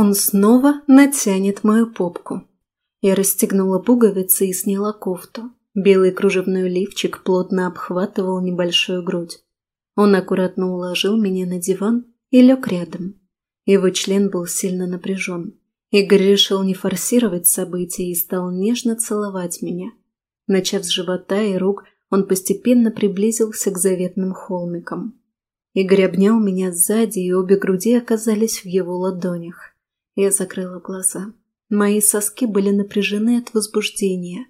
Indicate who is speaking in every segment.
Speaker 1: Он снова натянет мою попку. Я расстегнула пуговицы и сняла кофту. Белый кружевной лифчик плотно обхватывал небольшую грудь. Он аккуратно уложил меня на диван и лег рядом. Его член был сильно напряжен. Игорь решил не форсировать события и стал нежно целовать меня. Начав с живота и рук, он постепенно приблизился к заветным холмикам. Игорь обнял меня сзади, и обе груди оказались в его ладонях. Я закрыла глаза. Мои соски были напряжены от возбуждения.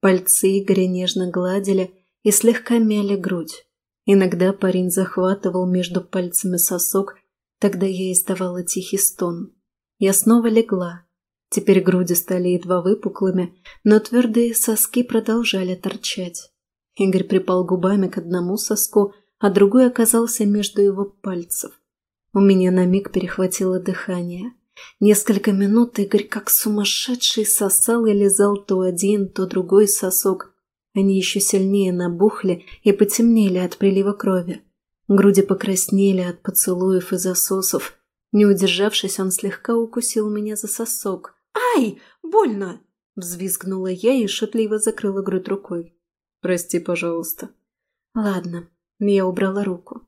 Speaker 1: Пальцы Игоря нежно гладили и слегка мяли грудь. Иногда парень захватывал между пальцами сосок, тогда я издавала тихий стон. Я снова легла. Теперь груди стали едва выпуклыми, но твердые соски продолжали торчать. Игорь припал губами к одному соску, а другой оказался между его пальцев. У меня на миг перехватило дыхание. Несколько минут Игорь как сумасшедший сосал и лизал то один, то другой сосок. Они еще сильнее набухли и потемнели от прилива крови. Груди покраснели от поцелуев и засосов. Не удержавшись, он слегка укусил меня за сосок. «Ай, больно!» – взвизгнула я и шутливо закрыла грудь рукой. «Прости, пожалуйста». «Ладно». Я убрала руку.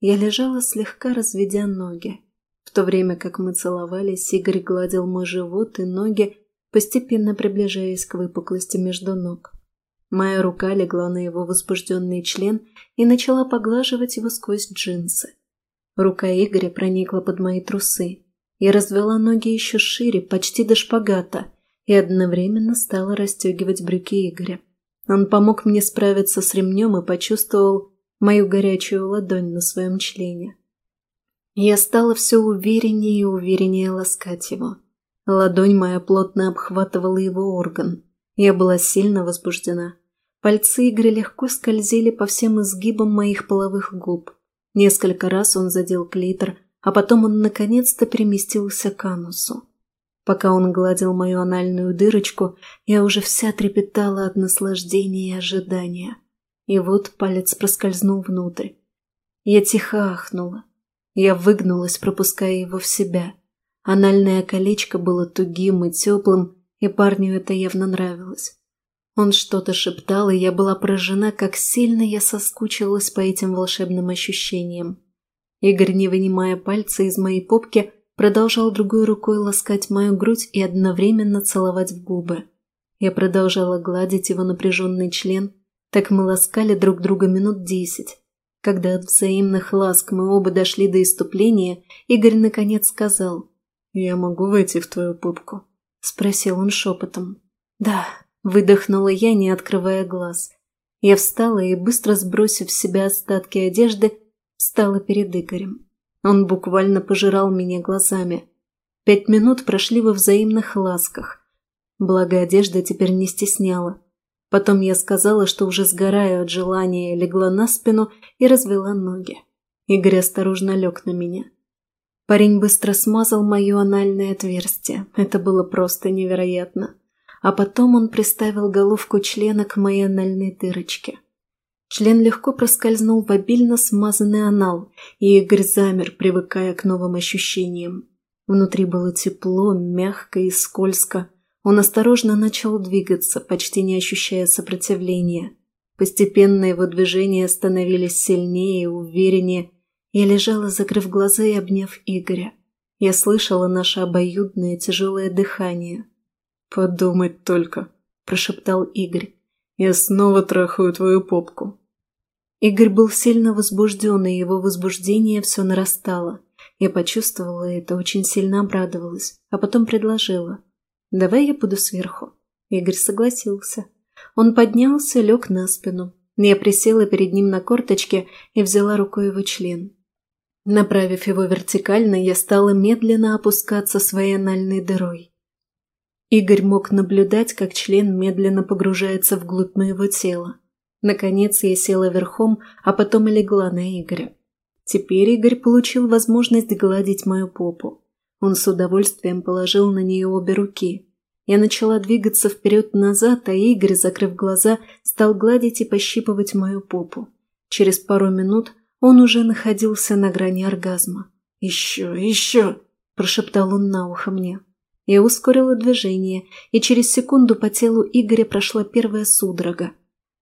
Speaker 1: Я лежала, слегка разведя ноги. В то время как мы целовались, Игорь гладил мой живот и ноги, постепенно приближаясь к выпуклости между ног. Моя рука легла на его возбужденный член и начала поглаживать его сквозь джинсы. Рука Игоря проникла под мои трусы. Я развела ноги еще шире, почти до шпагата, и одновременно стала расстегивать брюки Игоря. Он помог мне справиться с ремнем и почувствовал мою горячую ладонь на своем члене. Я стала все увереннее и увереннее ласкать его. Ладонь моя плотно обхватывала его орган. Я была сильно возбуждена. Пальцы Игоря легко скользили по всем изгибам моих половых губ. Несколько раз он задел клитор, а потом он наконец-то переместился к анусу. Пока он гладил мою анальную дырочку, я уже вся трепетала от наслаждения и ожидания. И вот палец проскользнул внутрь. Я тихо ахнула. Я выгнулась, пропуская его в себя. Анальное колечко было тугим и теплым, и парню это явно нравилось. Он что-то шептал, и я была поражена, как сильно я соскучилась по этим волшебным ощущениям. Игорь, не вынимая пальца из моей попки, продолжал другой рукой ласкать мою грудь и одновременно целовать в губы. Я продолжала гладить его напряженный член, так мы ласкали друг друга минут десять. Когда от взаимных ласк мы оба дошли до иступления, Игорь наконец сказал «Я могу войти в твою попку?» – спросил он шепотом. «Да», – выдохнула я, не открывая глаз. Я встала и, быстро сбросив с себя остатки одежды, встала перед Игорем. Он буквально пожирал меня глазами. Пять минут прошли во взаимных ласках. Благо одежда теперь не стесняла. Потом я сказала, что уже сгораю от желания, легла на спину и развела ноги. Игорь осторожно лег на меня. Парень быстро смазал мое анальное отверстие. Это было просто невероятно. А потом он приставил головку члена к моей анальной дырочке. Член легко проскользнул в обильно смазанный анал, и Игорь замер, привыкая к новым ощущениям. Внутри было тепло, мягко и скользко. Он осторожно начал двигаться, почти не ощущая сопротивления. Постепенно его движения становились сильнее и увереннее. Я лежала, закрыв глаза и обняв Игоря. Я слышала наше обоюдное тяжелое дыхание. «Подумать только», – прошептал Игорь. «Я снова трахаю твою попку». Игорь был сильно возбужден, и его возбуждение все нарастало. Я почувствовала это, очень сильно обрадовалась, а потом предложила. «Давай я буду сверху». Игорь согласился. Он поднялся, лег на спину. Я присела перед ним на корточке и взяла рукой его член. Направив его вертикально, я стала медленно опускаться своей анальной дырой. Игорь мог наблюдать, как член медленно погружается вглубь моего тела. Наконец я села верхом, а потом легла на Игоря. Теперь Игорь получил возможность гладить мою попу. Он с удовольствием положил на нее обе руки. Я начала двигаться вперед-назад, а Игорь, закрыв глаза, стал гладить и пощипывать мою попу. Через пару минут он уже находился на грани оргазма. «Еще, еще!» – прошептал он на ухо мне. Я ускорила движение, и через секунду по телу Игоря прошла первая судорога.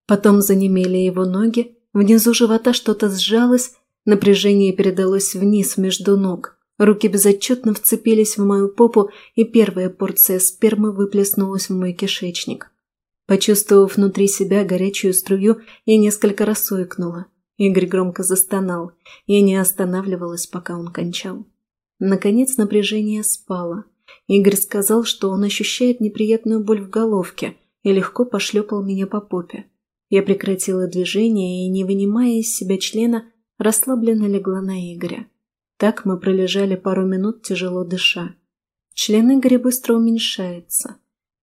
Speaker 1: Потом занемели его ноги, внизу живота что-то сжалось, напряжение передалось вниз между ног. Руки безотчетно вцепились в мою попу, и первая порция спермы выплеснулась в мой кишечник. Почувствовав внутри себя горячую струю, я несколько раз уикнула. Игорь громко застонал. Я не останавливалась, пока он кончал. Наконец напряжение спало. Игорь сказал, что он ощущает неприятную боль в головке и легко пошлепал меня по попе. Я прекратила движение и, не вынимая из себя члена, расслабленно легла на Игоря. Так мы пролежали пару минут, тяжело дыша. Член Игоря быстро уменьшается.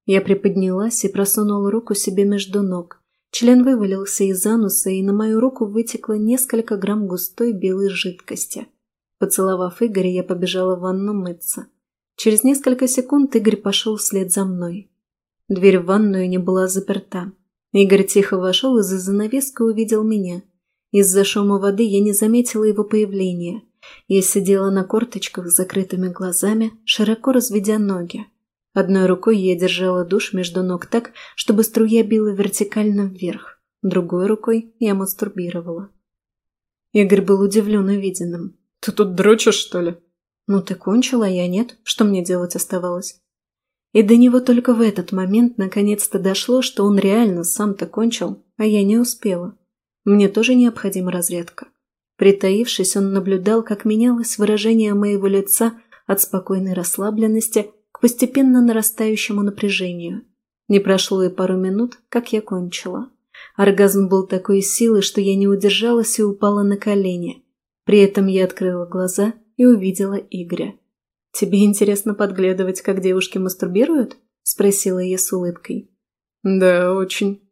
Speaker 1: Я приподнялась и просунула руку себе между ног. Член вывалился из ануса, и на мою руку вытекло несколько грамм густой белой жидкости. Поцеловав Игоря, я побежала в ванну мыться. Через несколько секунд Игорь пошел вслед за мной. Дверь в ванную не была заперта. Игорь тихо вошел и за занавеской увидел меня. Из-за шума воды я не заметила его появления. Я сидела на корточках с закрытыми глазами, широко разведя ноги. Одной рукой я держала душ между ног так, чтобы струя била вертикально вверх. Другой рукой я мастурбировала. Игорь был удивлен увиденным.
Speaker 2: «Ты тут дрочишь, что ли?»
Speaker 1: «Ну ты кончила, а я нет. Что мне делать оставалось?» И до него только в этот момент наконец-то дошло, что он реально сам-то кончил, а я не успела. Мне тоже необходима разрядка. Притаившись, он наблюдал, как менялось выражение моего лица от спокойной расслабленности к постепенно нарастающему напряжению. Не прошло и пару минут, как я кончила. Оргазм был такой силы, что я не удержалась и упала на колени. При этом я открыла глаза и увидела Игоря. «Тебе интересно подглядывать, как девушки мастурбируют?» – спросила я с улыбкой.
Speaker 2: «Да, очень».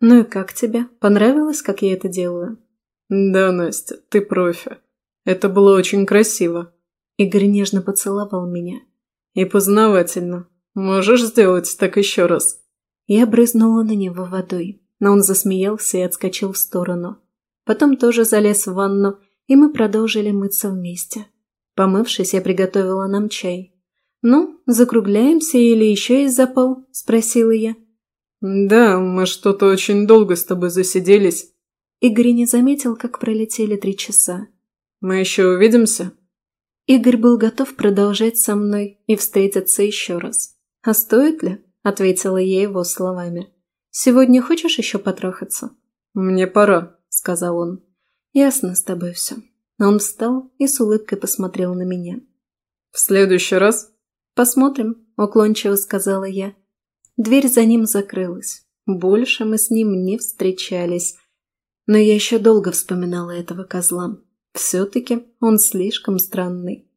Speaker 1: «Ну и как тебе? Понравилось, как я это делаю?»
Speaker 2: «Да, Настя, ты профи. Это было очень красиво».
Speaker 1: Игорь нежно поцеловал меня.
Speaker 2: «И познавательно. Можешь сделать так еще раз?»
Speaker 1: Я брызнула на него водой, но он засмеялся и отскочил в сторону. Потом тоже залез в ванну, и мы продолжили мыться вместе. Помывшись, я приготовила нам чай. «Ну, закругляемся или еще есть запал?» – спросила я.
Speaker 2: «Да, мы что-то очень долго с тобой засиделись».
Speaker 1: Игорь не заметил, как пролетели три часа.
Speaker 2: «Мы еще увидимся?»
Speaker 1: Игорь был готов продолжать со мной и встретиться еще раз. «А стоит ли?» – ответила я его словами. «Сегодня хочешь еще потрахаться?»
Speaker 2: «Мне пора», –
Speaker 1: сказал он. «Ясно с тобой все». Он встал и с улыбкой посмотрел на меня.
Speaker 2: «В следующий раз?»
Speaker 1: «Посмотрим», – уклончиво сказала я. Дверь за ним закрылась. Больше мы с ним не встречались. Но я еще долго вспоминала этого козла. Все-таки он слишком странный.